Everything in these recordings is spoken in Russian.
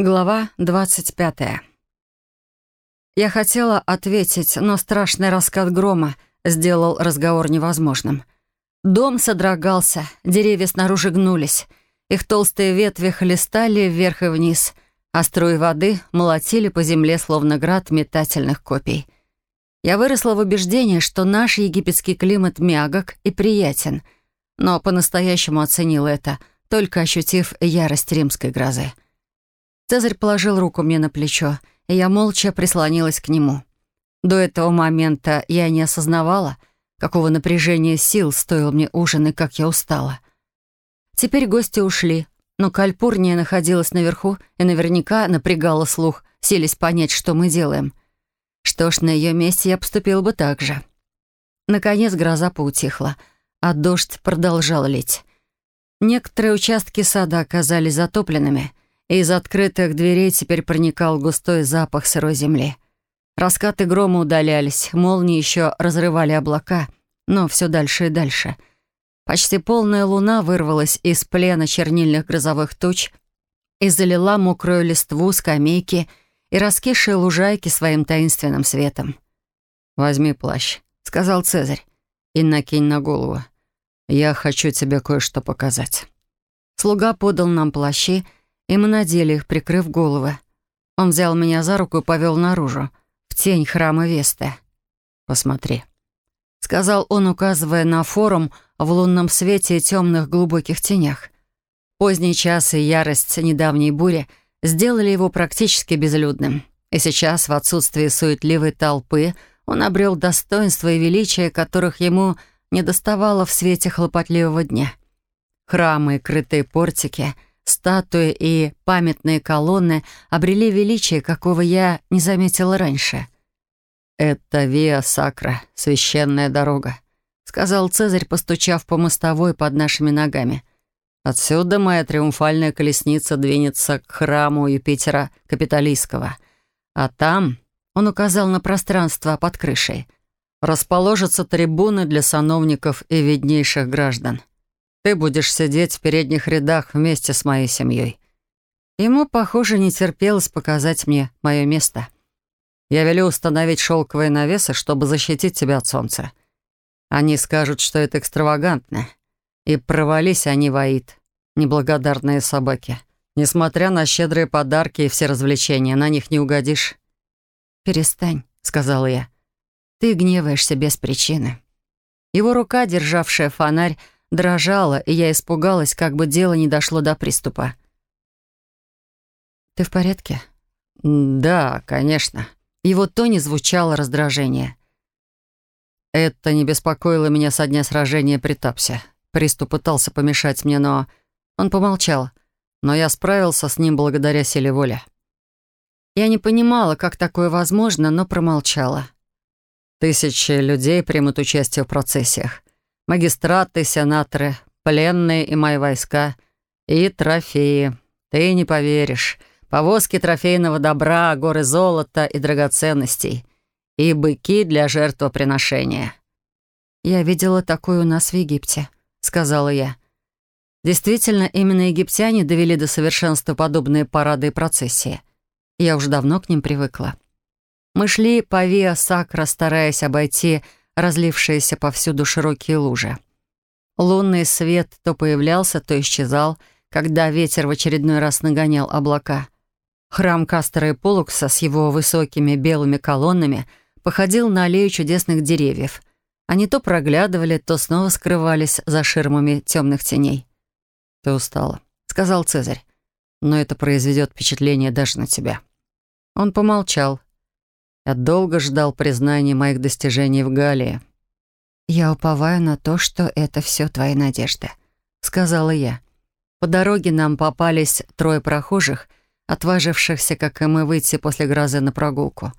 Глава 25. Я хотела ответить, но страшный раскат грома сделал разговор невозможным. Дом содрогался, деревья снаружи гнулись, их толстые ветви хлестали вверх и вниз, а струи воды молотили по земле, словно град метательных копий. Я выросла в убеждении, что наш египетский климат мягок и приятен, но по-настоящему оценила это, только ощутив ярость римской грозы — Цезарь положил руку мне на плечо, и я молча прислонилась к нему. До этого момента я не осознавала, какого напряжения сил стоил мне ужин и как я устала. Теперь гости ушли, но Кальпурния находилась наверху и наверняка напрягала слух, селись понять, что мы делаем. Что ж, на ее месте я поступил бы так же. Наконец гроза поутихла, а дождь продолжал лить. Некоторые участки сада оказались затопленными, из открытых дверей теперь проникал густой запах сырой земли. Раскаты грома удалялись, молнии еще разрывали облака, но все дальше и дальше. Почти полная луна вырвалась из плена чернильных грозовых туч и залила мокрую листву, скамейки и раскисшие лужайки своим таинственным светом. «Возьми плащ», — сказал Цезарь, — «и накинь на голову. Я хочу тебе кое-что показать». Слуга подал нам плащи, — и мы надели их, прикрыв головы. Он взял меня за руку и повел наружу, в тень храма Весты. «Посмотри», — сказал он, указывая на форум в лунном свете и темных глубоких тенях. Поздний час и ярость недавней бури сделали его практически безлюдным. И сейчас, в отсутствии суетливой толпы, он обрел достоинство и величие, которых ему не доставало в свете хлопотливого дня. Храмы и крытые портики — статуи и памятные колонны обрели величие, какого я не заметила раньше. «Это Виа Сакра, священная дорога», — сказал Цезарь, постучав по мостовой под нашими ногами. «Отсюда моя триумфальная колесница двинется к храму Юпитера Капитолийского. А там...» — он указал на пространство под крышей — расположатся трибуны для сановников и виднейших граждан. Ты будешь сидеть в передних рядах вместе с моей семьей. Ему, похоже, не терпелось показать мне мое место. Я велю установить шелковые навесы, чтобы защитить тебя от солнца. Они скажут, что это экстравагантно. И провались они в Аид, неблагодарные собаки. Несмотря на щедрые подарки и все развлечения, на них не угодишь. «Перестань», — сказала я. «Ты гневаешься без причины». Его рука, державшая фонарь, дрожала, и я испугалась, как бы дело не дошло до приступа. «Ты в порядке?» «Да, конечно». Его тоне звучало раздражение. Это не беспокоило меня со дня сражения при Тапсе. Приступ пытался помешать мне, но... Он помолчал. Но я справился с ним благодаря силе воли. Я не понимала, как такое возможно, но промолчала. Тысячи людей примут участие в процессиях магистраты, сенаторы, пленные и мои войска, и трофеи. Ты не поверишь. Повозки трофейного добра, горы золота и драгоценностей. И быки для жертвоприношения. «Я видела такое у нас в Египте», — сказала я. Действительно, именно египтяне довели до совершенства подобные парады и процессии. Я уж давно к ним привыкла. Мы шли по Виа Сакра, стараясь обойти разлившиеся повсюду широкие лужи. Лунный свет то появлялся, то исчезал, когда ветер в очередной раз нагонял облака. Храм Кастера и Полукса с его высокими белыми колоннами походил на аллею чудесных деревьев. Они то проглядывали, то снова скрывались за ширмами темных теней. «Ты устала», — сказал Цезарь, — «но это произведет впечатление даже на тебя». Он помолчал, я долго ждал признания моих достижений в Галлии. «Я уповаю на то, что это все твои надежды», — сказала я. По дороге нам попались трое прохожих, отважившихся, как и мы, выйти после грозы на прогулку.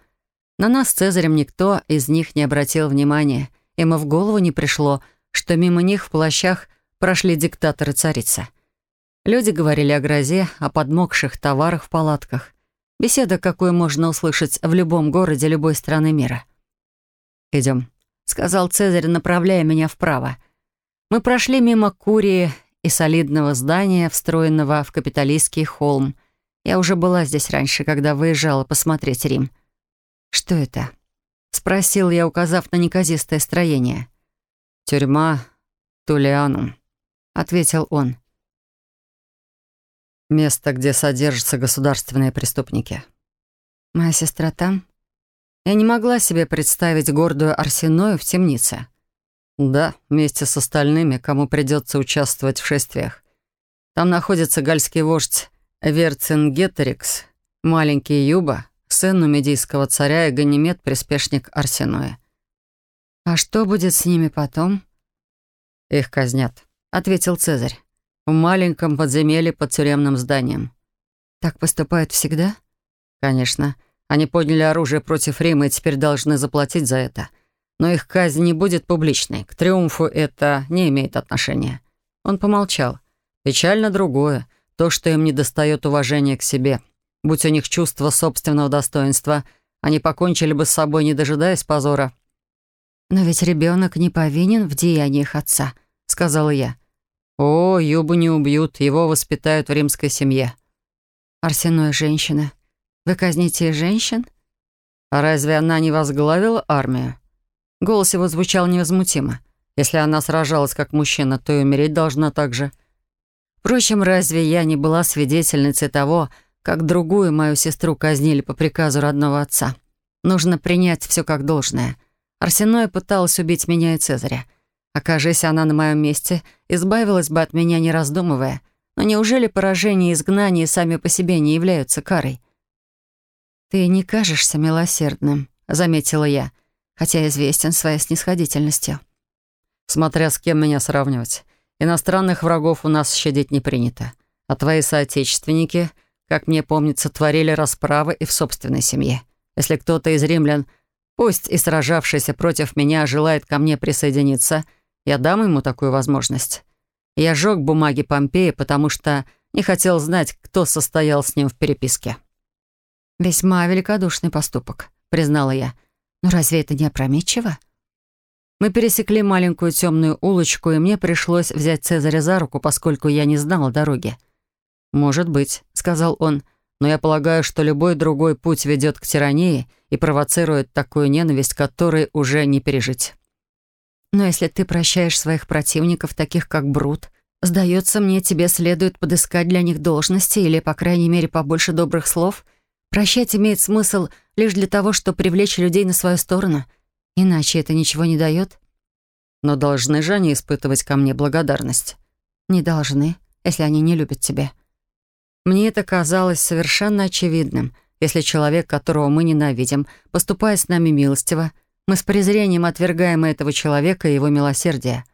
На нас с Цезарем никто из них не обратил внимания, и мы в голову не пришло, что мимо них в плащах прошли диктаторы царица. Люди говорили о грозе, о подмокших товарах в палатках. Беседа, какую можно услышать в любом городе любой страны мира. «Идем», — сказал Цезарь, направляя меня вправо. Мы прошли мимо Курии и солидного здания, встроенного в капиталистский холм. Я уже была здесь раньше, когда выезжала посмотреть Рим. «Что это?» — спросил я, указав на неказистое строение. «Тюрьма Тулианум», — ответил он. Место, где содержатся государственные преступники. Моя сестра там? Я не могла себе представить гордую Арсеною в темнице. Да, вместе с остальными, кому придется участвовать в шествиях. Там находится гальский вождь Верцингетерикс, маленький Юба, сын нумидийского царя и Ганимед, приспешник Арсеноя. «А что будет с ними потом?» «Их казнят», — ответил Цезарь в маленьком подземелье под тюремным зданием. Так поступают всегда? Конечно. Они подняли оружие против Рима и теперь должны заплатить за это. Но их казнь не будет публичной. К триумфу это не имеет отношения. Он помолчал. Печально другое. То, что им не достает уважения к себе. Будь у них чувство собственного достоинства, они покончили бы с собой, не дожидаясь позора. «Но ведь ребенок не повинен в деяниях отца», — сказала я. О, Юбу не убьют, его воспитают в римской семье. Арсеной женщина. Вы казните женщин? А разве она не возглавила армию? Голос его звучал невозмутимо. Если она сражалась как мужчина, то и умереть должна так же. Впрочем, разве я не была свидетельницей того, как другую мою сестру казнили по приказу родного отца? Нужно принять все как должное. Арсеной пыталась убить меня и Цезаря. Окажись она на моем месте, избавилась бы от меня, не раздумывая. Но неужели поражение и изгнание сами по себе не являются карой? «Ты не кажешься милосердным», — заметила я, хотя известен своей снисходительностью. «Смотря с кем меня сравнивать. Иностранных врагов у нас щадить не принято. А твои соотечественники, как мне помнится, творили расправы и в собственной семье. Если кто-то из римлян, пусть и сражавшийся против меня, желает ко мне присоединиться — я дам ему такую возможность. Я сжег бумаги Помпея, потому что не хотел знать, кто состоял с ним в переписке. «Весьма великодушный поступок», — признала я. «Но разве это не опрометчиво?» Мы пересекли маленькую темную улочку, и мне пришлось взять Цезаря за руку, поскольку я не знала дороги. «Может быть», — сказал он, — «но я полагаю, что любой другой путь ведет к тирании и провоцирует такую ненависть, которой уже не пережить». Но если ты прощаешь своих противников, таких как Брут, сдается мне, тебе следует подыскать для них должности или, по крайней мере, побольше добрых слов. Прощать имеет смысл лишь для того, чтобы привлечь людей на свою сторону. Иначе это ничего не дает. Но должны же они испытывать ко мне благодарность. Не должны, если они не любят тебя. Мне это казалось совершенно очевидным, если человек, которого мы ненавидим, поступая с нами милостиво — мы с презрением отвергаем этого человека и его милосердие.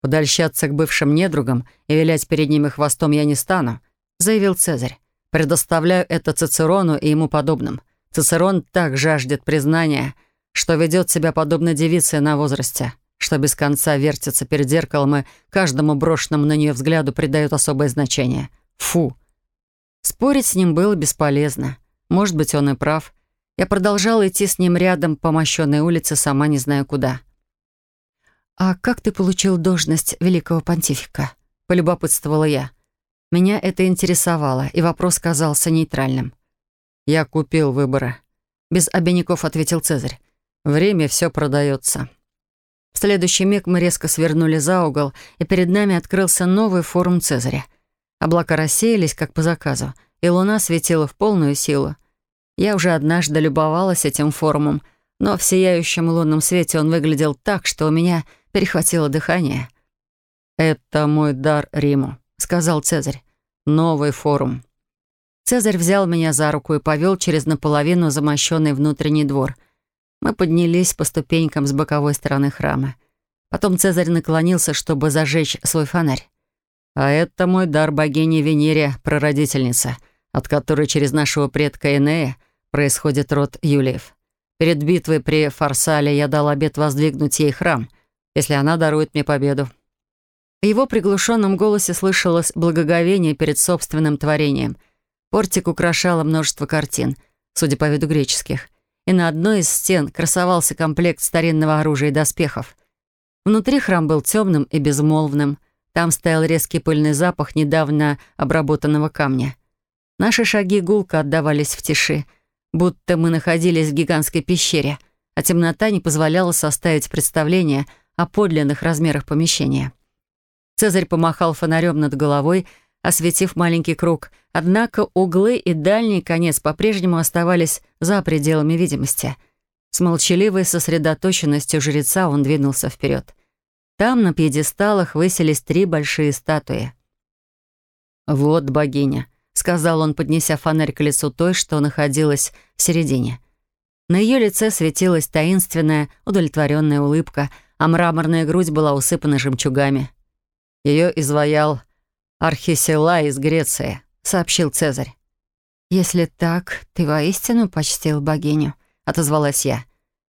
«Подольщаться к бывшим недругам и вилять перед ними хвостом я не стану», — заявил Цезарь. «Предоставляю это Цицерону и ему подобным. Цицерон так жаждет признания, что ведет себя подобно девице на возрасте, что без конца вертится перед зеркалом и каждому брошенному на нее взгляду придает особое значение. Фу!» Спорить с ним было бесполезно. Может быть, он и прав. Я продолжала идти с ним рядом по мощенной улице, сама не знаю куда. «А как ты получил должность великого понтифика?» — полюбопытствовала я. Меня это интересовало, и вопрос казался нейтральным. «Я купил выборы», — без обиняков ответил Цезарь. «Время все продается». В следующий миг мы резко свернули за угол, и перед нами открылся новый форум Цезаря. Облака рассеялись, как по заказу, и луна светила в полную силу. Я уже однажды любовалась этим форумом, но в сияющем лунном свете он выглядел так, что у меня перехватило дыхание. «Это мой дар Риму», — сказал Цезарь. «Новый форум». Цезарь взял меня за руку и повел через наполовину замощенный внутренний двор. Мы поднялись по ступенькам с боковой стороны храма. Потом Цезарь наклонился, чтобы зажечь свой фонарь. «А это мой дар богини Венере, прародительница, от которой через нашего предка Энея происходит род Юлиев. Перед битвой при Фарсале я дал обет воздвигнуть ей храм, если она дарует мне победу. В его приглушенном голосе слышалось благоговение перед собственным творением. Портик украшало множество картин, судя по виду греческих, и на одной из стен красовался комплект старинного оружия и доспехов. Внутри храм был темным и безмолвным. Там стоял резкий пыльный запах недавно обработанного камня. Наши шаги гулко отдавались в тиши — будто мы находились в гигантской пещере, а темнота не позволяла составить представление о подлинных размерах помещения. Цезарь помахал фонарем над головой, осветив маленький круг, однако углы и дальний конец по-прежнему оставались за пределами видимости. С молчаливой сосредоточенностью жреца он двинулся вперед. Там на пьедесталах высились три большие статуи. «Вот богиня», — сказал он, поднеся фонарь к лицу той, что находилась в середине. На ее лице светилась таинственная, удовлетворенная улыбка, а мраморная грудь была усыпана жемчугами. Ее изваял Архисела из Греции, сообщил Цезарь. «Если так, ты воистину почтил богиню», — отозвалась я.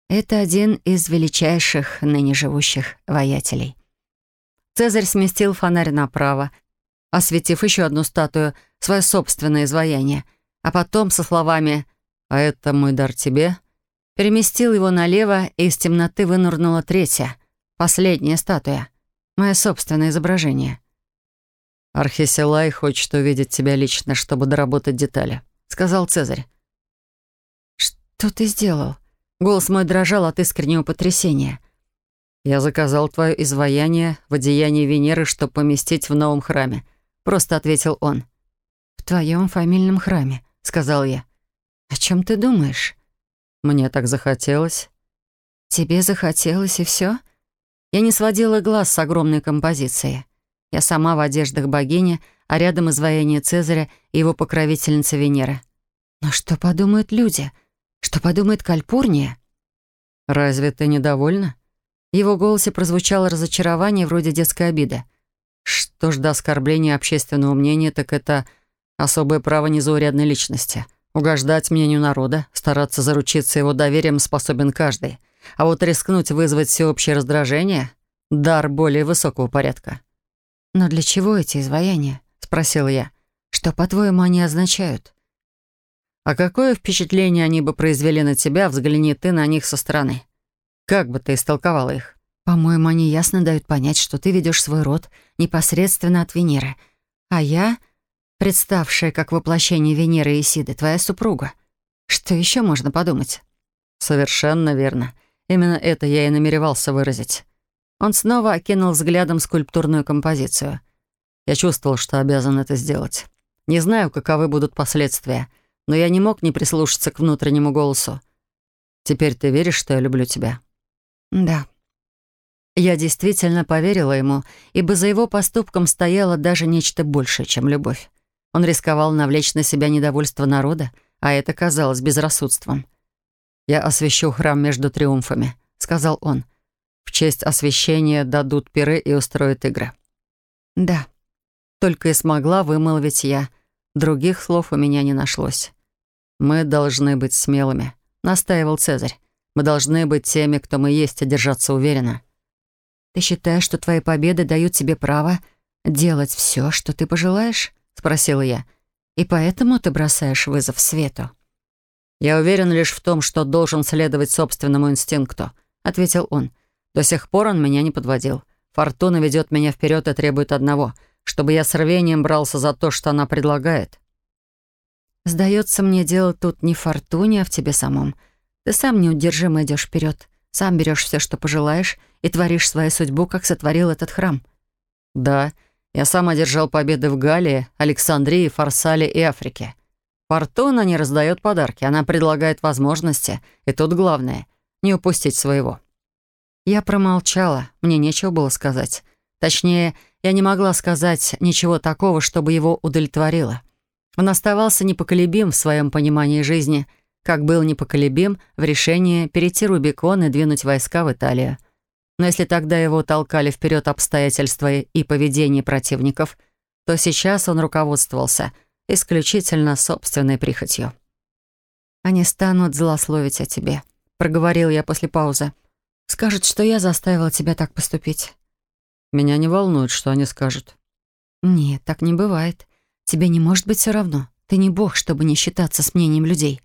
«Это один из величайших ныне живущих воятелей». Цезарь сместил фонарь направо, осветив еще одну статую, свое собственное изваяние, а потом со словами «А это мой дар тебе» переместил его налево, и из темноты вынурнула третья, последняя статуя, мое собственное изображение. «Архисилай хочет увидеть тебя лично, чтобы доработать детали», — сказал Цезарь. «Что ты сделал?» Голос мой дрожал от искреннего потрясения. «Я заказал твое изваяние в одеянии Венеры, чтобы поместить в новом храме», — просто ответил он. «В твоем фамильном храме», — сказал я. «О чем ты думаешь?» «Мне так захотелось». «Тебе захотелось, и все? Я не сводила глаз с огромной композиции. Я сама в одеждах богини, а рядом изваяние Цезаря и его покровительница Венера. Но что подумают люди? Что подумает Кальпурния? «Разве ты недовольна?» В его голосе прозвучало разочарование вроде детской обиды. Что ж до оскорбления общественного мнения, так это особое право незаурядной личности. Угождать мнению народа, стараться заручиться его доверием способен каждый. А вот рискнуть вызвать всеобщее раздражение — дар более высокого порядка. «Но для чего эти изваяния?» — спросила я. «Что, по-твоему, они означают?» «А какое впечатление они бы произвели на тебя, взгляни ты на них со стороны? Как бы ты истолковала их?» По-моему, они ясно дают понять, что ты ведешь свой род непосредственно от Венеры, а я, представшая как воплощение Венеры и Исиды, твоя супруга. Что еще можно подумать? Совершенно верно. Именно это я и намеревался выразить. Он снова окинул взглядом скульптурную композицию. Я чувствовал, что обязан это сделать. Не знаю, каковы будут последствия, но я не мог не прислушаться к внутреннему голосу. «Теперь ты веришь, что я люблю тебя?» «Да», я действительно поверила ему, ибо за его поступком стояло даже нечто большее, чем любовь. Он рисковал навлечь на себя недовольство народа, а это казалось безрассудством. «Я освящу храм между триумфами», — сказал он. «В честь освящения дадут пиры и устроят игры». «Да», — только и смогла вымолвить я. Других слов у меня не нашлось. «Мы должны быть смелыми», — настаивал Цезарь. «Мы должны быть теми, кто мы есть, и держаться уверенно». «Ты считаешь, что твои победы дают тебе право делать все, что ты пожелаешь?» — спросила я. «И поэтому ты бросаешь вызов свету?» «Я уверен лишь в том, что должен следовать собственному инстинкту», — ответил он. «До сих пор он меня не подводил. Фортуна ведет меня вперед и требует одного, чтобы я с рвением брался за то, что она предлагает». «Сдается мне, дело тут не в фортуне, а в тебе самом. Ты сам неудержимо идешь вперед. Сам берешь все, что пожелаешь, и творишь свою судьбу, как сотворил этот храм. Да, я сам одержал победы в Галлии, Александрии, Фарсале и Африке. Фортуна не раздает подарки, она предлагает возможности, и тут главное — не упустить своего. Я промолчала, мне нечего было сказать. Точнее, я не могла сказать ничего такого, чтобы его удовлетворило. Он оставался непоколебим в своем понимании жизни — как был непоколебим в решении перейти Рубикон и двинуть войска в Италию. Но если тогда его толкали вперед обстоятельства и поведение противников, то сейчас он руководствовался исключительно собственной прихотью. «Они станут злословить о тебе», — проговорил я после паузы. «Скажут, что я заставила тебя так поступить». «Меня не волнует, что они скажут». «Нет, так не бывает. Тебе не может быть все равно. Ты не бог, чтобы не считаться с мнением людей.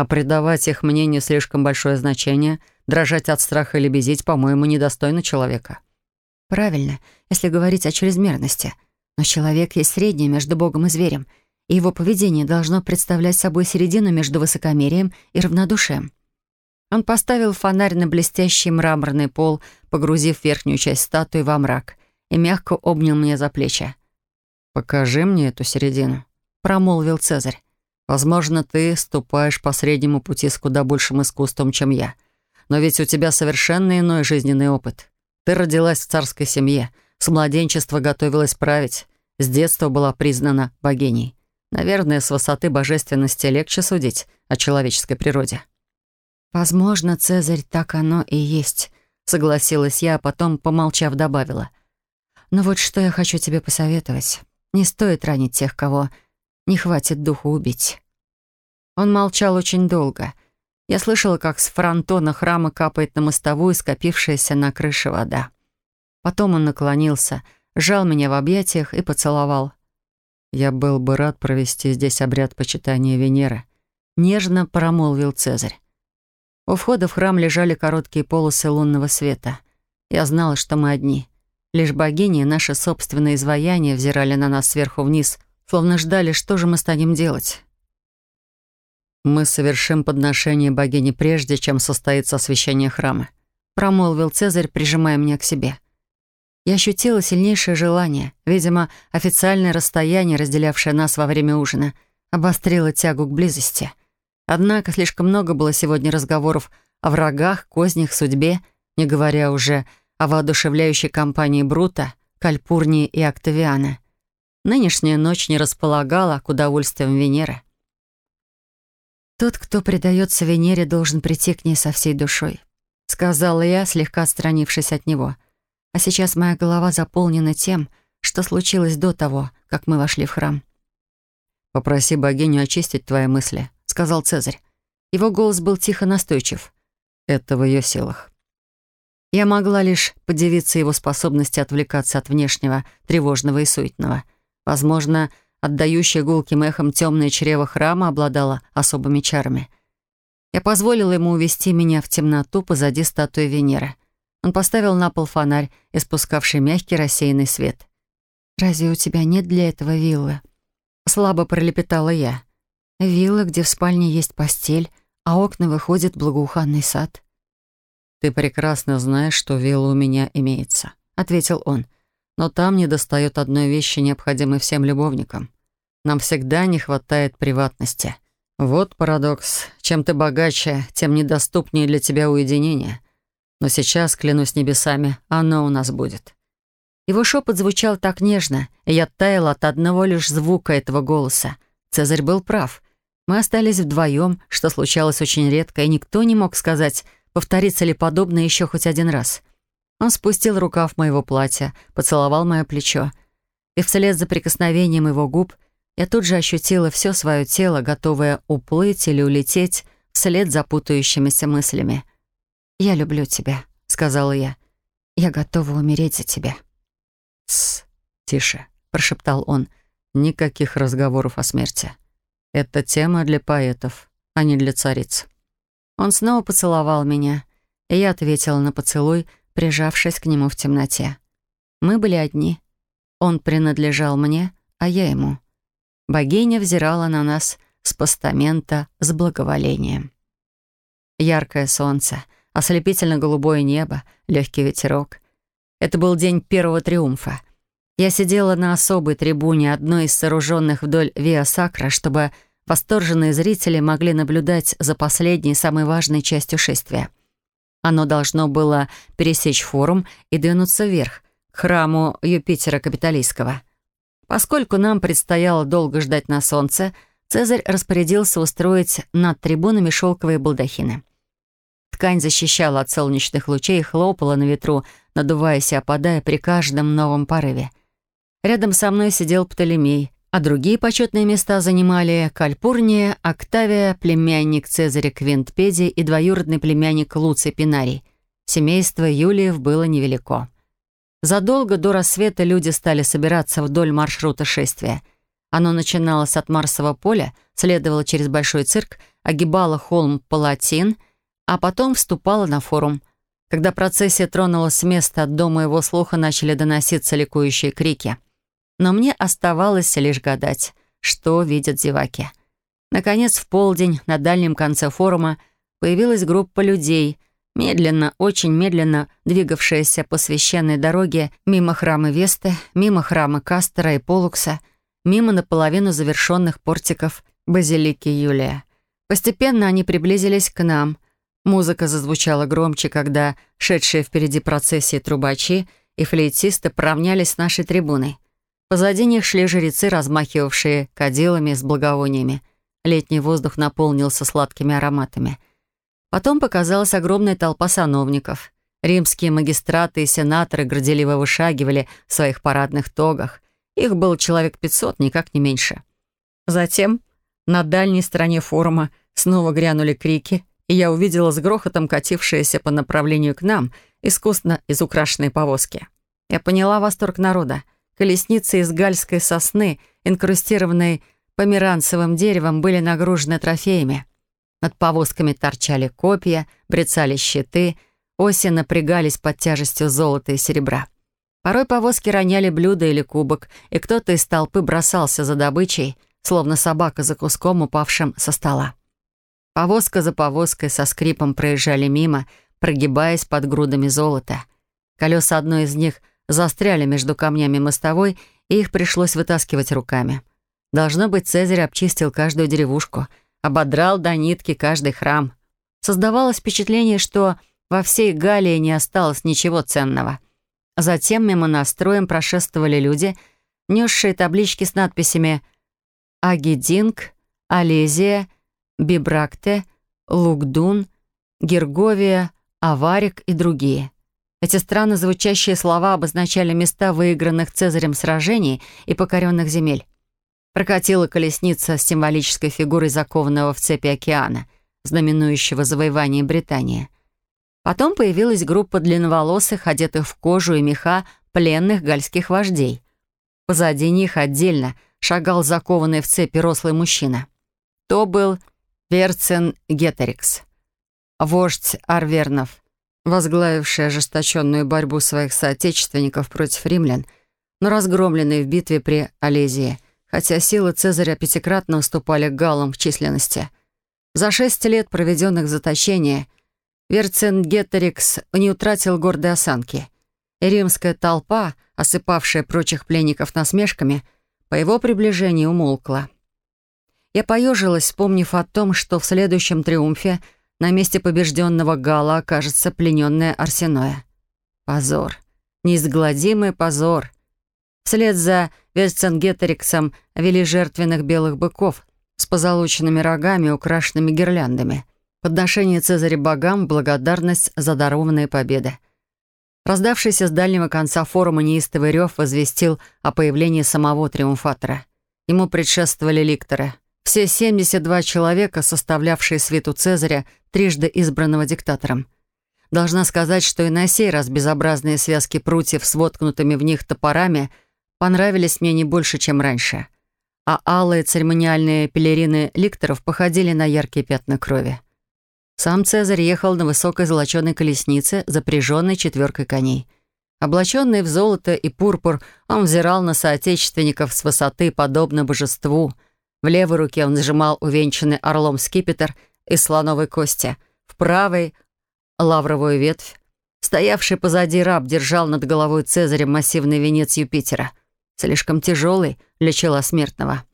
А придавать их мнению слишком большое значение, дрожать от страха или безить, по-моему, недостойно человека. Правильно, если говорить о чрезмерности. Но человек есть среднее между Богом и зверем, и его поведение должно представлять собой середину между высокомерием и равнодушием. Он поставил фонарь на блестящий мраморный пол, погрузив верхнюю часть статуи во мрак, и мягко обнял меня за плечи. «Покажи мне эту середину», — промолвил Цезарь. Возможно, ты ступаешь по среднему пути с куда большим искусством, чем я. Но ведь у тебя совершенно иной жизненный опыт. Ты родилась в царской семье, с младенчества готовилась править, с детства была признана богиней. Наверное, с высоты божественности легче судить о человеческой природе. «Возможно, Цезарь, так оно и есть», — согласилась я, а потом, помолчав, добавила. «Но вот что я хочу тебе посоветовать. Не стоит ранить тех, кого не хватит духу убить. Он молчал очень долго. Я слышала, как с фронтона храма капает на мостовую скопившаяся на крыше вода. Потом он наклонился, сжал меня в объятиях и поцеловал. «Я был бы рад провести здесь обряд почитания Венеры», — нежно промолвил Цезарь. У входа в храм лежали короткие полосы лунного света. Я знала, что мы одни. Лишь богини и наше собственное изваяние взирали на нас сверху вниз — словно ждали, что же мы станем делать. «Мы совершим подношение богини прежде, чем состоится освящение храма», промолвил Цезарь, прижимая меня к себе. Я ощутила сильнейшее желание. Видимо, официальное расстояние, разделявшее нас во время ужина, обострило тягу к близости. Однако слишком много было сегодня разговоров о врагах, кознях, судьбе, не говоря уже о воодушевляющей компании Брута, Кальпурнии и Октавиана — Нынешняя ночь не располагала к удовольствиям Венеры. «Тот, кто предается Венере, должен прийти к ней со всей душой», — сказала я, слегка отстранившись от него. А сейчас моя голова заполнена тем, что случилось до того, как мы вошли в храм. «Попроси богиню очистить твои мысли», — сказал Цезарь. Его голос был тихо настойчив. «Это в ее силах». Я могла лишь подивиться его способности отвлекаться от внешнего, тревожного и суетного — Возможно, отдающее гулким эхом темное чрево храма обладало особыми чарами. Я позволила ему увести меня в темноту позади статуи Венеры. Он поставил на пол фонарь, испускавший мягкий рассеянный свет. «Разве у тебя нет для этого виллы?» Слабо пролепетала я. «Вилла, где в спальне есть постель, а окна выходят в благоуханный сад». «Ты прекрасно знаешь, что вилла у меня имеется», — ответил он. «Я но там недостает одной вещи, необходимой всем любовникам. Нам всегда не хватает приватности. Вот парадокс. Чем ты богаче, тем недоступнее для тебя уединение. Но сейчас, клянусь небесами, оно у нас будет». Его шепот звучал так нежно, и я таяла от одного лишь звука этого голоса. Цезарь был прав. Мы остались вдвоем, что случалось очень редко, и никто не мог сказать, повторится ли подобное еще хоть один раз. Он спустил рукав моего платья, поцеловал мое плечо. И вслед за прикосновением его губ я тут же ощутила все свое тело, готовое уплыть или улететь вслед за путающимися мыслями. «Я люблю тебя», — сказала я. «Я готова умереть за тебя». «Тссс, тише», — прошептал он. «Никаких разговоров о смерти. Это тема для поэтов, а не для цариц». Он снова поцеловал меня, и я ответила на поцелуй — прижавшись к нему в темноте. Мы были одни. Он принадлежал мне, а я ему. Богиня взирала на нас с постамента с благоволением. Яркое солнце, ослепительно-голубое небо, легкий ветерок. Это был день первого триумфа. Я сидела на особой трибуне, одной из сооруженных вдоль Виа Сакра, чтобы восторженные зрители могли наблюдать за последней, самой важной частью шествия — оно должно было пересечь форум и двинуться вверх, к храму Юпитера Капитолийского. Поскольку нам предстояло долго ждать на солнце, Цезарь распорядился устроить над трибунами шелковые балдахины. Ткань защищала от солнечных лучей и хлопала на ветру, надуваясь и опадая при каждом новом порыве. Рядом со мной сидел Птолемей, а другие почетные места занимали Кальпурния, Октавия, племянник Цезаря Квинтпеди и двоюродный племянник Луций Пинарий. Семейство Юлиев было невелико. Задолго до рассвета люди стали собираться вдоль маршрута шествия. Оно начиналось от Марсового поля, следовало через Большой цирк, огибало холм Палатин, а потом вступало на форум. Когда процессия тронулась с места, от дома его слуха начали доноситься ликующие крики — но мне оставалось лишь гадать, что видят зеваки. Наконец, в полдень на дальнем конце форума появилась группа людей, медленно, очень медленно двигавшаяся по священной дороге мимо храма Весты, мимо храма Кастера и Полукса, мимо наполовину завершенных портиков базилики Юлия. Постепенно они приблизились к нам. Музыка зазвучала громче, когда шедшие впереди процессии трубачи и флейтисты поравнялись с нашей трибуной. Позади них шли жрецы, размахивавшие кадилами с благовониями. Летний воздух наполнился сладкими ароматами. Потом показалась огромная толпа сановников. Римские магистраты и сенаторы горделиво вышагивали в своих парадных тогах. Их было человек 500, никак не меньше. Затем на дальней стороне форума снова грянули крики, и я увидела с грохотом катившиеся по направлению к нам искусно изукрашенные повозки. Я поняла восторг народа. Колесницы из гальской сосны, инкрустированные померанцевым деревом, были нагружены трофеями. Над повозками торчали копья, брецали щиты, оси напрягались под тяжестью золота и серебра. Порой повозки роняли блюдо или кубок, и кто-то из толпы бросался за добычей, словно собака за куском, упавшим со стола. Повозка за повозкой со скрипом проезжали мимо, прогибаясь под грудами золота. Колеса одной из них застряли между камнями мостовой, и их пришлось вытаскивать руками. Должно быть, Цезарь обчистил каждую деревушку, ободрал до нитки каждый храм. Создавалось впечатление, что во всей Галлии не осталось ничего ценного. Затем мимо настроем прошествовали люди, несшие таблички с надписями «Агидинг», «Алезия», «Бибракте», «Лукдун», «Герговия», «Аварик» и другие – эти странно звучащие слова обозначали места выигранных Цезарем сражений и покоренных земель. Прокатила колесница с символической фигурой закованного в цепи океана, знаменующего завоевание Британии. Потом появилась группа длинноволосых, одетых в кожу и меха, пленных гальских вождей. Позади них отдельно шагал закованный в цепи рослый мужчина. То был Верцен Гетерикс, вождь Арвернов, возглавившая ожесточенную борьбу своих соотечественников против римлян, но разгромленный в битве при Олезии, хотя силы Цезаря пятикратно уступали галлам в численности. За шесть лет, проведенных в заточении, Верцингеторикс не утратил гордой осанки, и римская толпа, осыпавшая прочих пленников насмешками, по его приближению умолкла. Я поежилась, вспомнив о том, что в следующем триумфе — на месте побежденного Гала окажется плененная Арсеноя. Позор. Неизгладимый позор. Вслед за Вельценгетериксом вели жертвенных белых быков с позолоченными рогами и украшенными гирляндами. Подношение Цезаря богам в благодарность за дарованные победы. Раздавшийся с дальнего конца форума неистовый рев возвестил о появлении самого триумфатора. Ему предшествовали ликторы — все 72 человека, составлявшие свиту Цезаря, трижды избранного диктатором. Должна сказать, что и на сей раз безобразные связки прутьев с воткнутыми в них топорами понравились мне не больше, чем раньше. А алые церемониальные пелерины ликторов походили на яркие пятна крови. Сам Цезарь ехал на высокой золоченой колеснице, запряженной четверкой коней. Облаченный в золото и пурпур, он взирал на соотечественников с высоты, подобно божеству — в левой руке он сжимал увенчанный орлом скипетр из слоновой кости, в правой — лавровую ветвь. Стоявший позади раб держал над головой Цезарем массивный венец Юпитера, слишком тяжелый для чела смертного.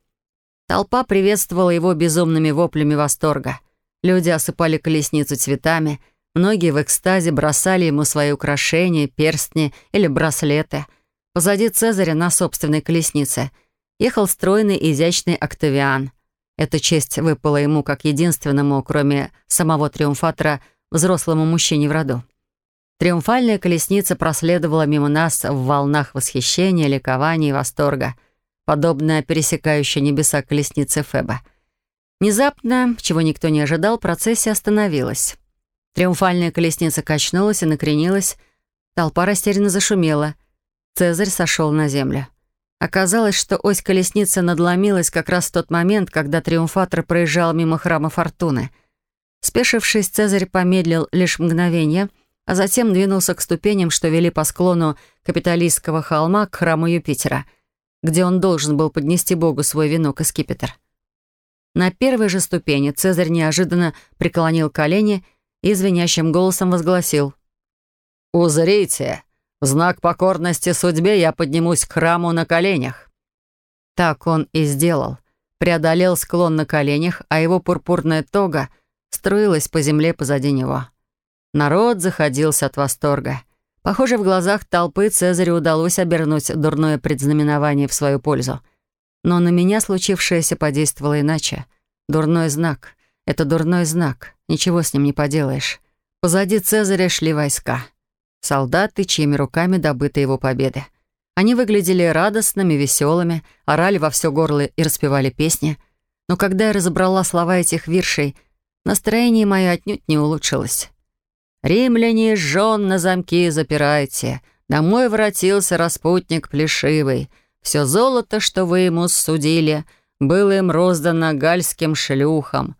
Толпа приветствовала его безумными воплями восторга. Люди осыпали колесницу цветами, многие в экстазе бросали ему свои украшения, перстни или браслеты. Позади Цезаря на собственной колеснице — ехал стройный и изящный Октавиан. Эта честь выпала ему как единственному, кроме самого триумфатора, взрослому мужчине в роду. Триумфальная колесница проследовала мимо нас в волнах восхищения, ликования и восторга, подобная пересекающей небеса колеснице Феба. Внезапно, чего никто не ожидал, процессия остановилась. Триумфальная колесница качнулась и накренилась. Толпа растерянно зашумела. Цезарь сошел на землю. Оказалось, что ось колесницы надломилась как раз в тот момент, когда триумфатор проезжал мимо храма Фортуны. Спешившись, Цезарь помедлил лишь мгновение, а затем двинулся к ступеням, что вели по склону капиталистского холма к храму Юпитера, где он должен был поднести Богу свой венок и скипетр. На первой же ступени Цезарь неожиданно преклонил колени и звенящим голосом возгласил «Узрите!» В знак покорности судьбе я поднимусь к храму на коленях». Так он и сделал. Преодолел склон на коленях, а его пурпурная тога струилась по земле позади него. Народ заходился от восторга. Похоже, в глазах толпы Цезарю удалось обернуть дурное предзнаменование в свою пользу. Но на меня случившееся подействовало иначе. Дурной знак. Это дурной знак. Ничего с ним не поделаешь. Позади Цезаря шли войска солдаты, чьими руками добыта его победа. Они выглядели радостными, веселыми, орали во все горло и распевали песни. Но когда я разобрала слова этих виршей, настроение мое отнюдь не улучшилось. «Римляне, жен на замки запирайте, домой вратился распутник плешивый, все золото, что вы ему судили, было им роздано гальским шлюхам».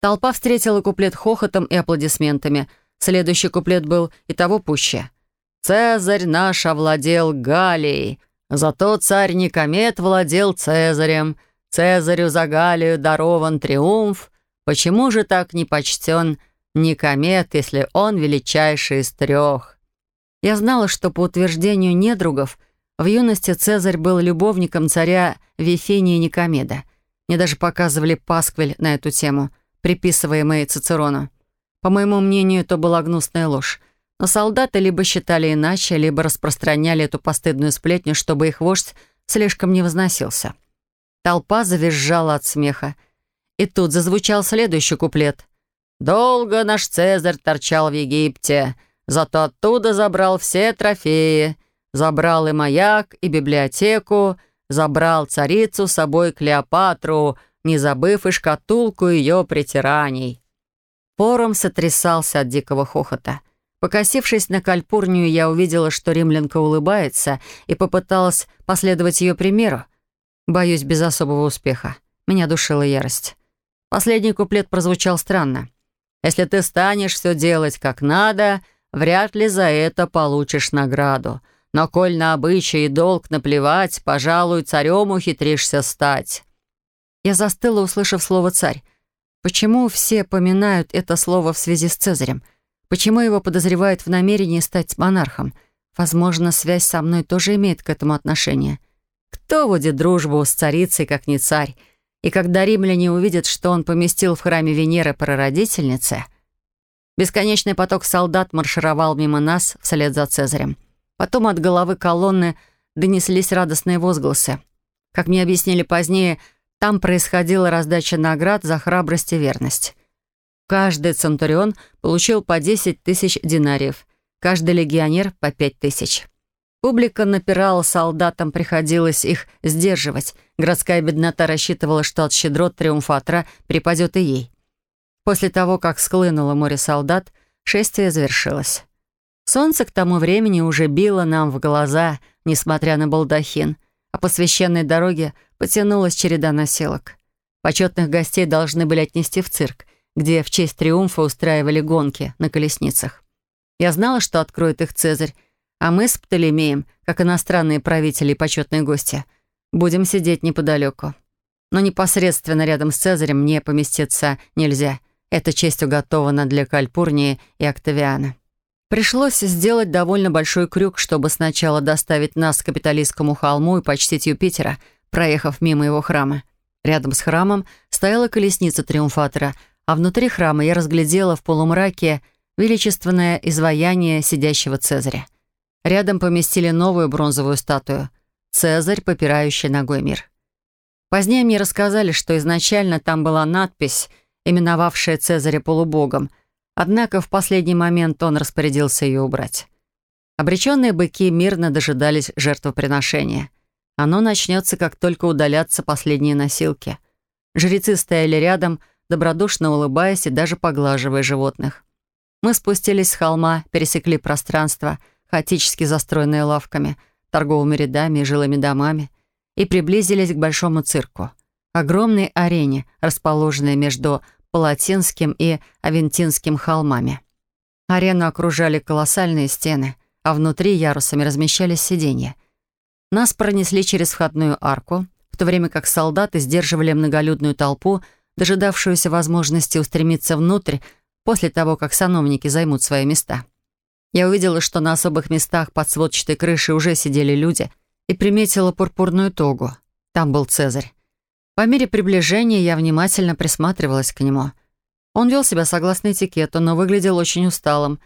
Толпа встретила куплет хохотом и аплодисментами — Следующий куплет был и того пуще. «Цезарь наш овладел Галией, зато царь Никомет владел Цезарем. Цезарю за Галию дарован триумф. Почему же так не почтен Никомет, если он величайший из трех?» Я знала, что по утверждению недругов, в юности Цезарь был любовником царя Вифения Никомеда. Мне даже показывали пасквиль на эту тему, приписываемый Цицерону. По моему мнению, это была гнусная ложь. Но солдаты либо считали иначе, либо распространяли эту постыдную сплетню, чтобы их вождь слишком не возносился. Толпа завизжала от смеха. И тут зазвучал следующий куплет. «Долго наш Цезарь торчал в Египте, зато оттуда забрал все трофеи. Забрал и маяк, и библиотеку, забрал царицу с собой Клеопатру, не забыв и шкатулку ее притираний». Пором сотрясался от дикого хохота. Покосившись на Кальпурнию, я увидела, что римлянка улыбается, и попыталась последовать ее примеру. Боюсь, без особого успеха. Меня душила ярость. Последний куплет прозвучал странно. «Если ты станешь все делать как надо, вряд ли за это получишь награду. Но коль на обычай и долг наплевать, пожалуй, царем ухитришься стать». Я застыла, услышав слово «царь». Почему все поминают это слово в связи с Цезарем? Почему его подозревают в намерении стать монархом? Возможно, связь со мной тоже имеет к этому отношение. Кто водит дружбу с царицей, как не царь? И когда римляне увидят, что он поместил в храме Венеры прародительницы... Бесконечный поток солдат маршировал мимо нас вслед за Цезарем. Потом от головы колонны донеслись радостные возгласы. Как мне объяснили позднее, там происходила раздача наград за храбрость и верность. Каждый центурион получил по 10 тысяч динариев, каждый легионер — по 5 тысяч. Публика напирала, солдатам приходилось их сдерживать. Городская беднота рассчитывала, что от щедрот триумфатора припадет и ей. После того, как склынуло море солдат, шествие завершилось. Солнце к тому времени уже било нам в глаза, несмотря на балдахин, а по священной дороге Потянулась череда населок. Почетных гостей должны были отнести в цирк, где в честь триумфа устраивали гонки на колесницах. Я знала, что откроет их Цезарь, а мы с Птолемеем, как иностранные правители и почетные гости, будем сидеть неподалеку. Но непосредственно рядом с Цезарем мне поместиться нельзя. Эта честь уготована для Кальпурнии и Октавиана. Пришлось сделать довольно большой крюк, чтобы сначала доставить нас к капиталистскому холму и почтить Юпитера, проехав мимо его храма. Рядом с храмом стояла колесница триумфатора, а внутри храма я разглядела в полумраке величественное изваяние сидящего Цезаря. Рядом поместили новую бронзовую статую — Цезарь, попирающий ногой мир. Позднее мне рассказали, что изначально там была надпись, именовавшая Цезаря полубогом, однако в последний момент он распорядился ее убрать. Обреченные быки мирно дожидались жертвоприношения. Оно начнется, как только удалятся последние носилки. Жрецы стояли рядом, добродушно улыбаясь и даже поглаживая животных. Мы спустились с холма, пересекли пространство, хаотически застроенное лавками, торговыми рядами и жилыми домами, и приблизились к большому цирку. Огромной арене, расположенной между Палатинским и Авентинским холмами. Арену окружали колоссальные стены, а внутри ярусами размещались сиденья. Нас пронесли через входную арку, в то время как солдаты сдерживали многолюдную толпу, дожидавшуюся возможности устремиться внутрь после того, как сановники займут свои места. Я увидела, что на особых местах под сводчатой крышей уже сидели люди и приметила пурпурную тогу. Там был Цезарь. По мере приближения я внимательно присматривалась к нему. Он вел себя согласно этикету, но выглядел очень усталым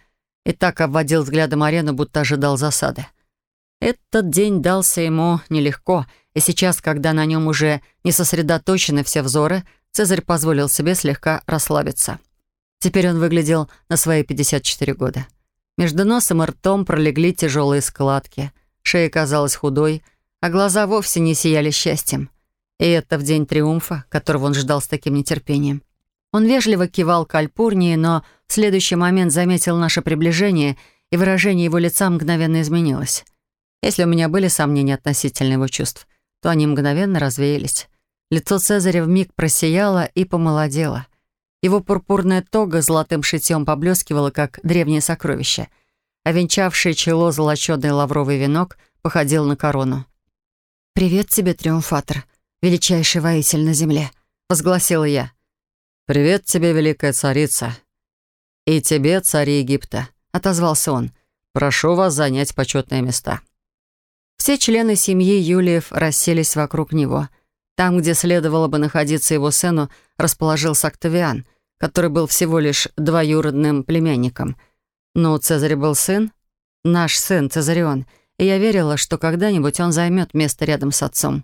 и так обводил взглядом арену, будто ожидал засады. Этот день дался ему нелегко, и сейчас, когда на нем уже не сосредоточены все взоры, Цезарь позволил себе слегка расслабиться. Теперь он выглядел на свои 54 года. Между носом и ртом пролегли тяжелые складки, шея казалась худой, а глаза вовсе не сияли счастьем. И это в день триумфа, которого он ждал с таким нетерпением. Он вежливо кивал к Альпурнии, но в следующий момент заметил наше приближение, и выражение его лица мгновенно изменилось. Если у меня были сомнения относительно его чувств, то они мгновенно развеялись. Лицо Цезаря вмиг просияло и помолодело. Его пурпурная тога золотым шитьем поблескивала, как древнее сокровище, а венчавшее чело золоченый лавровый венок походил на корону. «Привет тебе, Триумфатор, величайший воитель на земле», — возгласила я. «Привет тебе, великая царица», «И тебе, цари Египта», — отозвался он. «Прошу вас занять почетные места». Все члены семьи Юлиев расселись вокруг него. Там, где следовало бы находиться его сыну, расположился Октавиан, который был всего лишь двоюродным племянником. Но у Цезаря был сын, наш сын Цезарион, и я верила, что когда-нибудь он займет место рядом с отцом.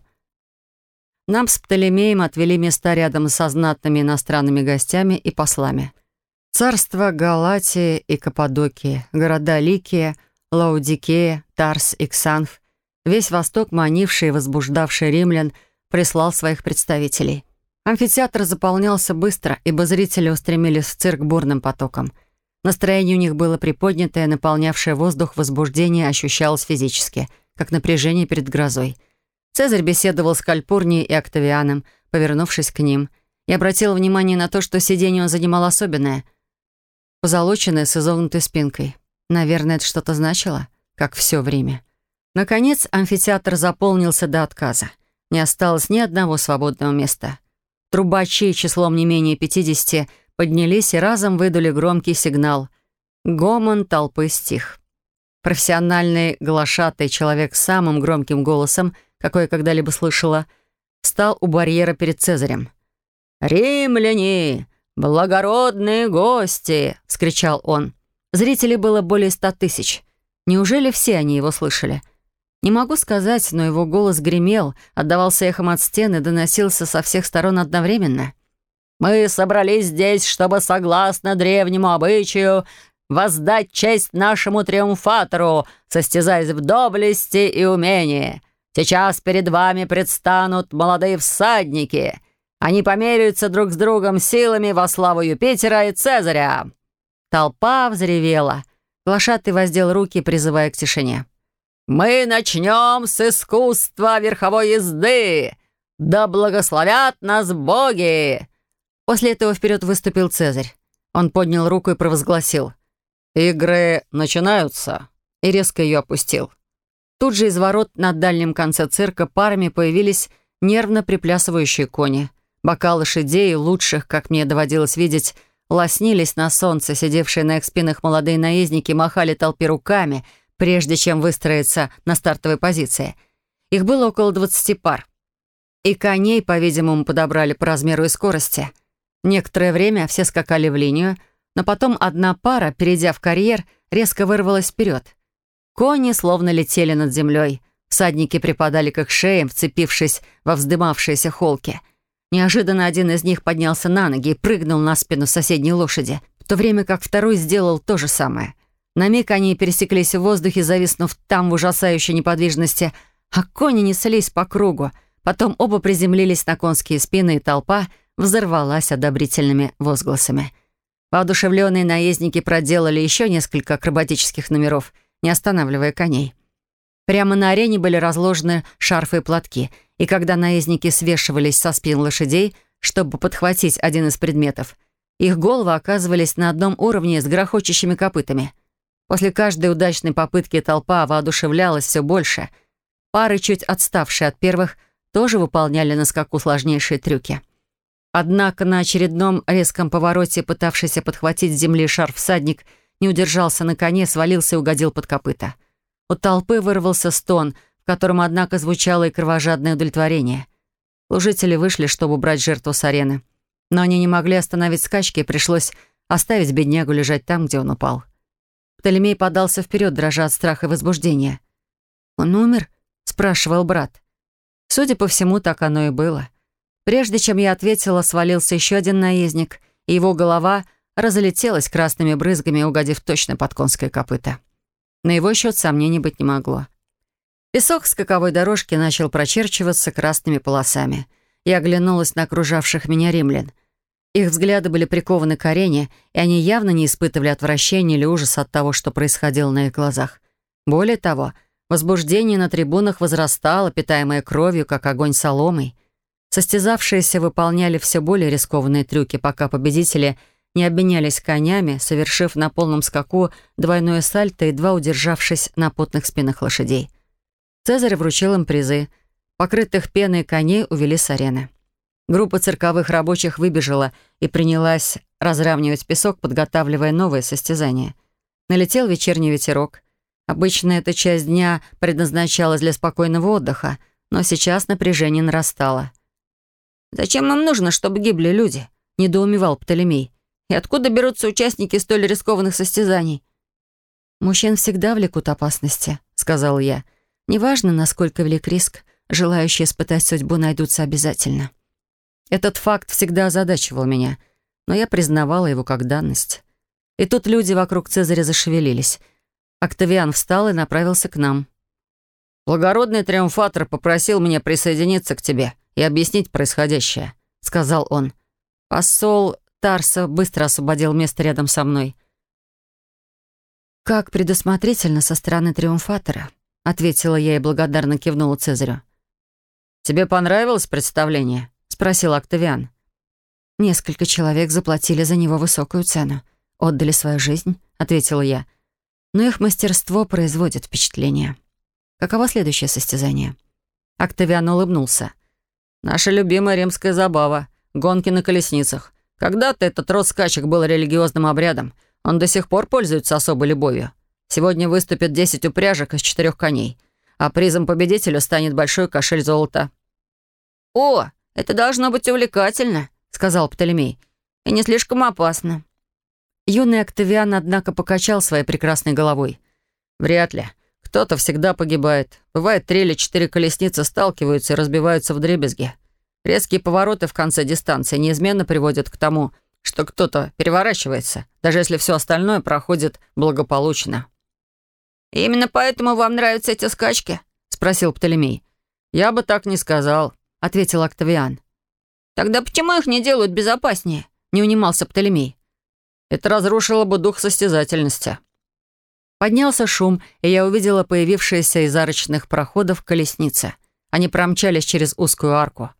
Нам с Птолемеем отвели места рядом со знатными иностранными гостями и послами. Царства Галатии и Каппадокии, города Ликия, Лаудикея, Тарс и Ксанф, Весь Восток, манивший и возбуждавший римлян, прислал своих представителей. Амфитеатр заполнялся быстро, ибо зрители устремились в цирк бурным потоком. Настроение у них было приподнятое, наполнявшее воздух возбуждение ощущалось физически, как напряжение перед грозой. Цезарь беседовал с Кальпурнией и Октавианом, повернувшись к ним, и обратил внимание на то, что сиденье он занимал особенное, позолоченное с изогнутой спинкой. Наверное, это что-то значило, как все время. Наконец амфитеатр заполнился до отказа. Не осталось ни одного свободного места. Трубачи числом не менее 50 поднялись и разом выдали громкий сигнал. Гомон толпы стих. Профессиональный глашатый человек с самым громким голосом, какой я когда-либо слышала, встал у барьера перед Цезарем. «Римляне! Благородные гости!» — вскричал он. Зрителей было более ста тысяч. Неужели все они его слышали? — не могу сказать, но его голос гремел, отдавался эхом от стены, доносился со всех сторон одновременно. «Мы собрались здесь, чтобы, согласно древнему обычаю, воздать честь нашему триумфатору, состязаясь в доблести и умении. Сейчас перед вами предстанут молодые всадники. Они померяются друг с другом силами во славу Юпитера и Цезаря». Толпа взревела. Глашатый воздел руки, призывая к тишине. «Мы начнем с искусства верховой езды! Да благословят нас боги!» После этого вперед выступил Цезарь. Он поднял руку и провозгласил. «Игры начинаются!» и резко ее опустил. Тут же из ворот на дальнем конце цирка парами появились нервно приплясывающие кони. Бокалы лошадей, лучших, как мне доводилось видеть, лоснились на солнце, сидевшие на их спинах молодые наездники махали толпе руками — прежде чем выстроиться на стартовой позиции. Их было около 20 пар. И коней, по-видимому, подобрали по размеру и скорости. Некоторое время все скакали в линию, но потом одна пара, перейдя в карьер, резко вырвалась вперед. Кони словно летели над землей. Всадники припадали к их шеям, вцепившись во вздымавшиеся холки. Неожиданно один из них поднялся на ноги и прыгнул на спину соседней лошади, в то время как второй сделал то же самое — на миг они пересеклись в воздухе, зависнув там в ужасающей неподвижности, а кони неслись по кругу. Потом оба приземлились на конские спины, и толпа взорвалась одобрительными возгласами. Воодушевленные наездники проделали еще несколько акробатических номеров, не останавливая коней. Прямо на арене были разложены шарфы и платки, и когда наездники свешивались со спин лошадей, чтобы подхватить один из предметов, их головы оказывались на одном уровне с грохочущими копытами — После каждой удачной попытки толпа воодушевлялась все больше. Пары, чуть отставшие от первых, тоже выполняли на скаку сложнейшие трюки. Однако на очередном резком повороте, пытавшийся подхватить с земли шар всадник, не удержался на коне, свалился и угодил под копыта. У толпы вырвался стон, в котором, однако, звучало и кровожадное удовлетворение. Служители вышли, чтобы брать жертву с арены. Но они не могли остановить скачки, и пришлось оставить беднягу лежать там, где он упал. Птолемей подался вперед, дрожа от страха и возбуждения. «Он умер?» — спрашивал брат. Судя по всему, так оно и было. Прежде чем я ответила, свалился еще один наездник, и его голова разлетелась красными брызгами, угодив точно под конское копыто. На его счет сомнений быть не могло. Песок с каковой дорожки начал прочерчиваться красными полосами. Я оглянулась на окружавших меня римлян — их взгляды были прикованы к арене, и они явно не испытывали отвращения или ужаса от того, что происходило на их глазах. Более того, возбуждение на трибунах возрастало, питаемое кровью, как огонь соломой. Состязавшиеся выполняли все более рискованные трюки, пока победители не обменялись конями, совершив на полном скаку двойное сальто, едва удержавшись на потных спинах лошадей. Цезарь вручил им призы. Покрытых пеной коней увели с арены. Группа цирковых рабочих выбежала и принялась разравнивать песок, подготавливая новое состязание. Налетел вечерний ветерок. Обычно эта часть дня предназначалась для спокойного отдыха, но сейчас напряжение нарастало. «Зачем нам нужно, чтобы гибли люди?» — недоумевал Птолемей. «И откуда берутся участники столь рискованных состязаний?» «Мужчин всегда влекут опасности», — сказал я. «Неважно, насколько велик риск, желающие испытать судьбу найдутся обязательно». Этот факт всегда озадачивал меня, но я признавала его как данность. И тут люди вокруг Цезаря зашевелились. Октавиан встал и направился к нам. «Благородный триумфатор попросил меня присоединиться к тебе и объяснить происходящее», — сказал он. Посол Тарса быстро освободил место рядом со мной. «Как предусмотрительно со стороны триумфатора», — ответила я и благодарно кивнула Цезарю. «Тебе понравилось представление?» спросил Октавиан. «Несколько человек заплатили за него высокую цену. Отдали свою жизнь», — ответила я. «Но их мастерство производит впечатление». «Каково следующее состязание?» Октавиан улыбнулся. «Наша любимая римская забава — гонки на колесницах. Когда-то этот род скачек был религиозным обрядом. Он до сих пор пользуется особой любовью. Сегодня выступят 10 упряжек из четырех коней, а призом победителю станет большой кошель золота». «О, «Это должно быть увлекательно», — сказал Птолемей. «И не слишком опасно». Юный Октавиан, однако, покачал своей прекрасной головой. «Вряд ли. Кто-то всегда погибает. Бывает, три или четыре колесницы сталкиваются и разбиваются в дребезги. Резкие повороты в конце дистанции неизменно приводят к тому, что кто-то переворачивается, даже если все остальное проходит благополучно». «Именно поэтому вам нравятся эти скачки?» — спросил Птолемей. «Я бы так не сказал», ответил Октавиан. «Тогда почему их не делают безопаснее?» — не унимался Птолемей. «Это разрушило бы дух состязательности». Поднялся шум, и я увидела появившиеся из арочных проходов колесницы. Они промчались через узкую арку.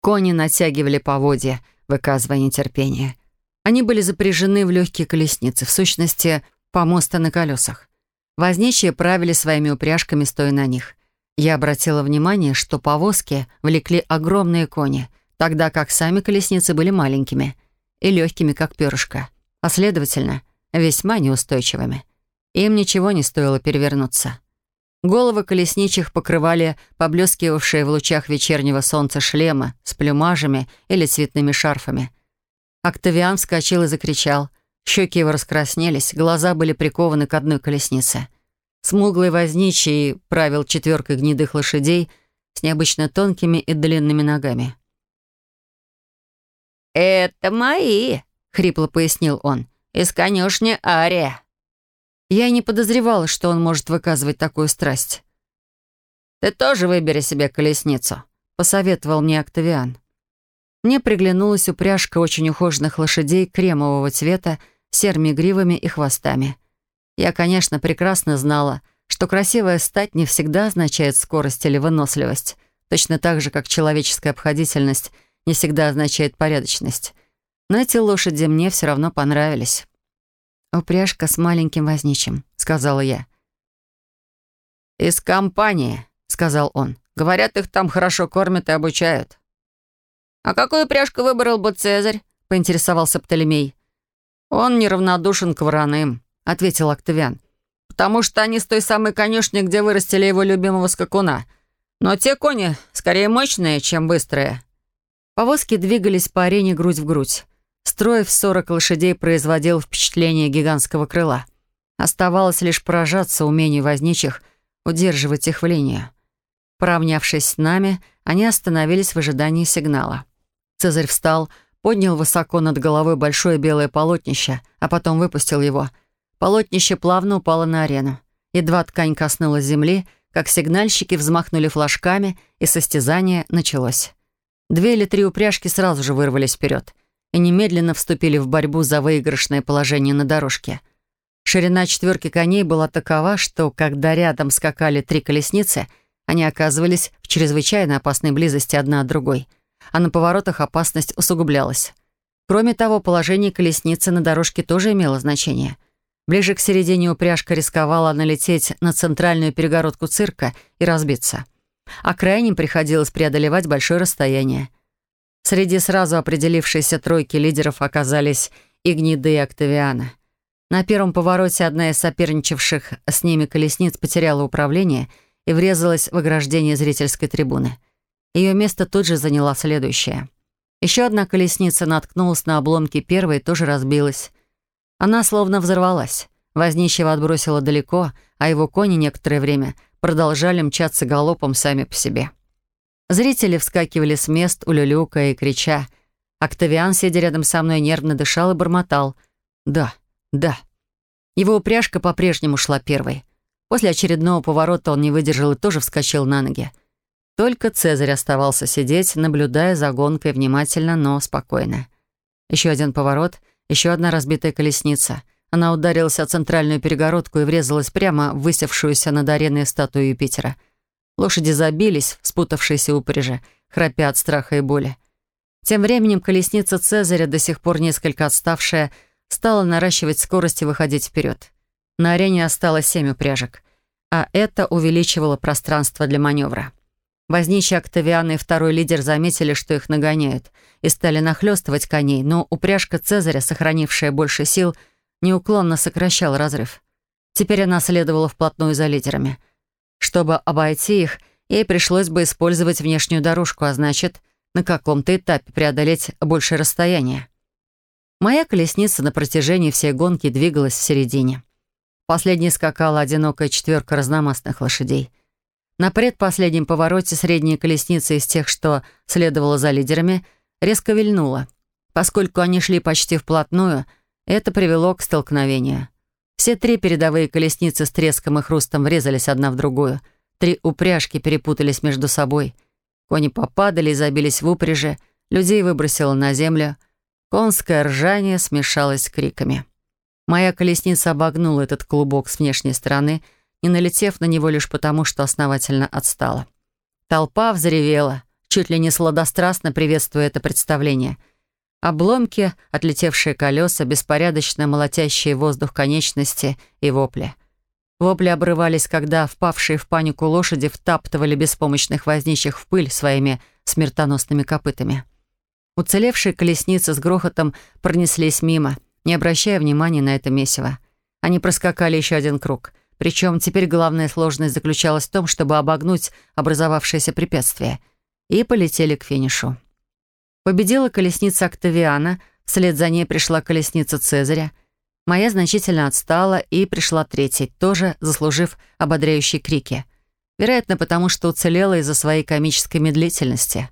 Кони натягивали поводья, выказывая нетерпение. Они были запряжены в легкие колесницы, в сущности, помоста на колесах. Возничие правили своими упряжками, стоя на них. Я обратила внимание, что повозки влекли огромные кони, тогда как сами колесницы были маленькими и легкими, как перышко, а, следовательно, весьма неустойчивыми. Им ничего не стоило перевернуться. Головы колесничих покрывали поблескивавшие в лучах вечернего солнца шлемы с плюмажами или цветными шарфами. Октавиан вскочил и закричал. Щеки его раскраснелись, глаза были прикованы к одной колеснице — Смуглый возничий правил четверкой гнедых лошадей с необычно тонкими и длинными ногами. «Это мои», — хрипло пояснил он, — «из конюшни Ария». Я и не подозревала, что он может выказывать такую страсть. «Ты тоже выбери себе колесницу», — посоветовал мне Октавиан. Мне приглянулась упряжка очень ухоженных лошадей кремового цвета с серыми гривами и хвостами — я, конечно, прекрасно знала, что красивая стать не всегда означает скорость или выносливость, точно так же, как человеческая обходительность не всегда означает порядочность. Но эти лошади мне все равно понравились. «Упряжка с маленьким возничим», — сказала я. «Из компании», — сказал он. «Говорят, их там хорошо кормят и обучают». «А какую упряжку выбрал бы Цезарь?» — поинтересовался Птолемей. «Он неравнодушен к вороным», ответил Октавиан. «Потому что они с той самой конюшни, где вырастили его любимого скакуна. Но те кони скорее мощные, чем быстрые». Повозки двигались по арене грудь в грудь. Строй в сорок лошадей производил впечатление гигантского крыла. Оставалось лишь поражаться умению возничих удерживать их в линию. Поравнявшись с нами, они остановились в ожидании сигнала. Цезарь встал, поднял высоко над головой большое белое полотнище, а потом выпустил его — Полотнище плавно упало на арену. Едва ткань коснулась земли, как сигнальщики взмахнули флажками, и состязание началось. Две или три упряжки сразу же вырвались вперед и немедленно вступили в борьбу за выигрышное положение на дорожке. Ширина четверки коней была такова, что, когда рядом скакали три колесницы, они оказывались в чрезвычайно опасной близости одна от другой, а на поворотах опасность усугублялась. Кроме того, положение колесницы на дорожке тоже имело значение — Ближе к середине упряжка рисковала налететь на центральную перегородку цирка и разбиться. А крайним приходилось преодолевать большое расстояние. Среди сразу определившейся тройки лидеров оказались и гниды, и Октавиана. На первом повороте одна из соперничавших с ними колесниц потеряла управление и врезалась в ограждение зрительской трибуны. Ее место тут же заняла следующая. Еще одна колесница наткнулась на обломки первой и тоже разбилась. Она словно взорвалась. Вознищего отбросила далеко, а его кони некоторое время продолжали мчаться галопом сами по себе. Зрители вскакивали с мест, улюлюкая и крича. Октавиан, сидя рядом со мной, нервно дышал и бормотал. «Да, да». Его упряжка по-прежнему шла первой. После очередного поворота он не выдержал и тоже вскочил на ноги. Только Цезарь оставался сидеть, наблюдая за гонкой внимательно, но спокойно. Еще один поворот — еще одна разбитая колесница. Она ударилась о центральную перегородку и врезалась прямо в высевшуюся над ареной статую Юпитера. Лошади забились, спутавшиеся упряжи, храпя от страха и боли. Тем временем колесница Цезаря, до сих пор несколько отставшая, стала наращивать скорость и выходить вперед. На арене осталось семь упряжек, а это увеличивало пространство для маневра. Возничий Октавиан и второй лидер заметили, что их нагоняют, и стали нахлёстывать коней, но упряжка Цезаря, сохранившая больше сил, неуклонно сокращала разрыв. Теперь она следовала вплотную за лидерами. Чтобы обойти их, ей пришлось бы использовать внешнюю дорожку, а значит, на каком-то этапе преодолеть большее расстояние. Моя колесница на протяжении всей гонки двигалась в середине. Последней скакала одинокая четверка разномастных лошадей — на предпоследнем повороте средняя колесница из тех, что следовала за лидерами, резко вильнула. Поскольку они шли почти вплотную, это привело к столкновению. Все три передовые колесницы с треском и хрустом врезались одна в другую. Три упряжки перепутались между собой. Кони попадали и забились в упряжи, людей выбросило на землю. Конское ржание смешалось с криками. Моя колесница обогнула этот клубок с внешней стороны — не налетев на него лишь потому, что основательно отстала. Толпа взревела, чуть ли не сладострастно приветствуя это представление. Обломки, отлетевшие колеса, беспорядочно молотящие воздух конечности и вопли. Вопли обрывались, когда впавшие в панику лошади втаптывали беспомощных возничих в пыль своими смертоносными копытами. Уцелевшие колесницы с грохотом пронеслись мимо, не обращая внимания на это месиво. Они проскакали еще один круг — причем теперь главная сложность заключалась в том, чтобы обогнуть образовавшееся препятствие. И полетели к финишу. Победила колесница Октавиана, вслед за ней пришла колесница Цезаря. Моя значительно отстала и пришла третьей, тоже заслужив ободряющие крики. Вероятно, потому что уцелела из-за своей комической медлительности.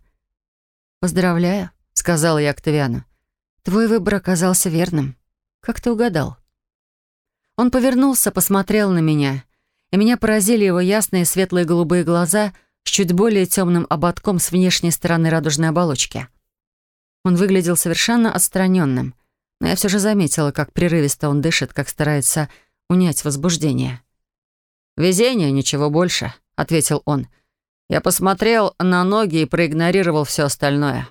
«Поздравляю», — сказала я Октавиану. «Твой выбор оказался верным. Как ты угадал?» Он повернулся, посмотрел на меня, и меня поразили его ясные светлые голубые глаза с чуть более темным ободком с внешней стороны радужной оболочки. Он выглядел совершенно отстраненным, но я все же заметила, как прерывисто он дышит, как старается унять возбуждение. «Везение, ничего больше», — ответил он. «Я посмотрел на ноги и проигнорировал все остальное».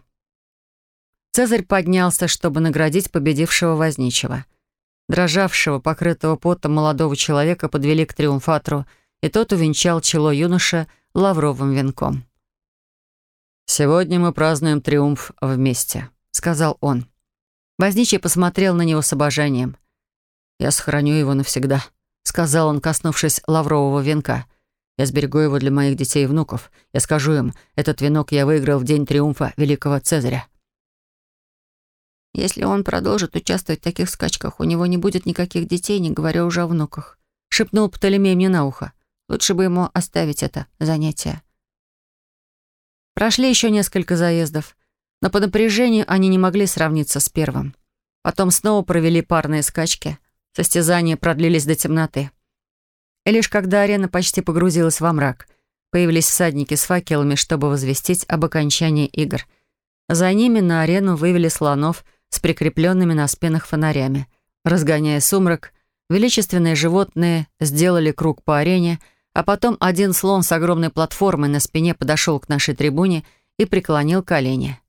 Цезарь поднялся, чтобы наградить победившего возничего дрожавшего, покрытого потом молодого человека подвели к триумфатору, и тот увенчал чело юноша лавровым венком. «Сегодня мы празднуем триумф вместе», — сказал он. Возничий посмотрел на него с обожанием. «Я сохраню его навсегда», — сказал он, коснувшись лаврового венка. «Я сберегу его для моих детей и внуков. Я скажу им, этот венок я выиграл в день триумфа великого Цезаря». Если он продолжит участвовать в таких скачках, у него не будет никаких детей, не говоря уже о внуках. Шепнул Птолемей мне на ухо. Лучше бы ему оставить это занятие. Прошли еще несколько заездов, но по напряжению они не могли сравниться с первым. Потом снова провели парные скачки. Состязания продлились до темноты. И лишь когда арена почти погрузилась во мрак, появились всадники с факелами, чтобы возвестить об окончании игр. За ними на арену вывели слонов — с прикрепленными на спинах фонарями. Разгоняя сумрак, величественные животные сделали круг по арене, а потом один слон с огромной платформой на спине подошел к нашей трибуне и преклонил колени.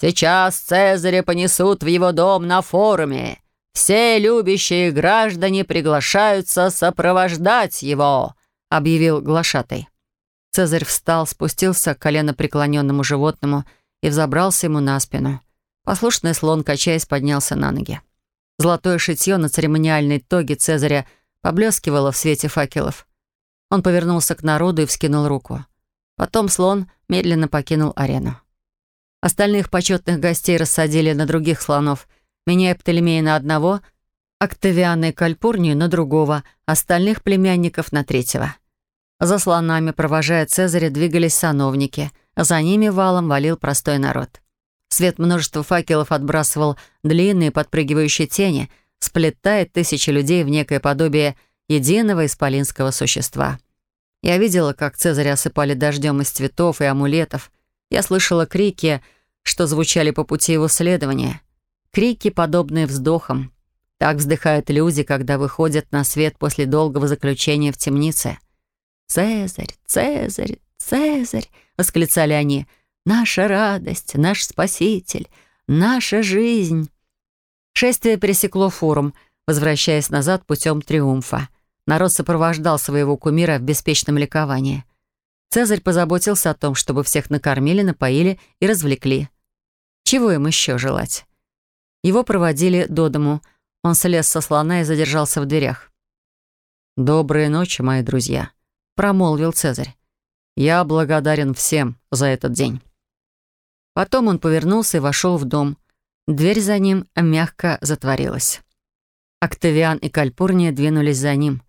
«Сейчас Цезаря понесут в его дом на форуме. Все любящие граждане приглашаются сопровождать его», — объявил глашатый. Цезарь встал, спустился к колено преклоненному животному и взобрался ему на спину. Послушный слон, качаясь, поднялся на ноги. Золотое шитье на церемониальной тоге Цезаря поблескивало в свете факелов. Он повернулся к народу и вскинул руку. Потом слон медленно покинул арену. Остальных почетных гостей рассадили на других слонов, меняя Птолемея на одного, Октавиана и Кальпурнию на другого, остальных племянников на третьего. За слонами, провожая Цезаря, двигались сановники, а за ними валом валил простой народ. Свет множества факелов отбрасывал длинные подпрыгивающие тени, сплетая тысячи людей в некое подобие единого исполинского существа. Я видела, как Цезаря осыпали дождем из цветов и амулетов. Я слышала крики, что звучали по пути его следования. Крики, подобные вздохам. Так вздыхают люди, когда выходят на свет после долгого заключения в темнице. «Цезарь! Цезарь! Цезарь!» — восклицали они — Наша радость, наш спаситель, наша жизнь. Шествие пересекло форум, возвращаясь назад путем триумфа. Народ сопровождал своего кумира в беспечном ликовании. Цезарь позаботился о том, чтобы всех накормили, напоили и развлекли. Чего им еще желать? Его проводили до дому. Он слез со слона и задержался в дверях. «Доброй ночи, мои друзья», — промолвил Цезарь. «Я благодарен всем за этот день». Потом он повернулся и вошел в дом. Дверь за ним мягко затворилась. Октавиан и Кальпурния двинулись за ним.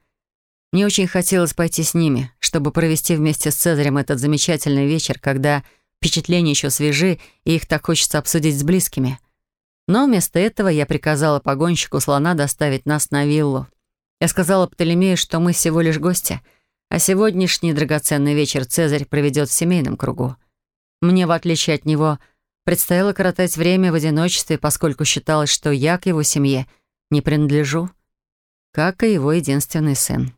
Мне очень хотелось пойти с ними, чтобы провести вместе с Цезарем этот замечательный вечер, когда впечатления еще свежи, и их так хочется обсудить с близкими. Но вместо этого я приказала погонщику слона доставить нас на виллу. Я сказала Птолемею, что мы всего лишь гости, а сегодняшний драгоценный вечер Цезарь проведет в семейном кругу. Мне, в отличие от него, предстояло коротать время в одиночестве, поскольку считалось, что я к его семье не принадлежу, как и его единственный сын.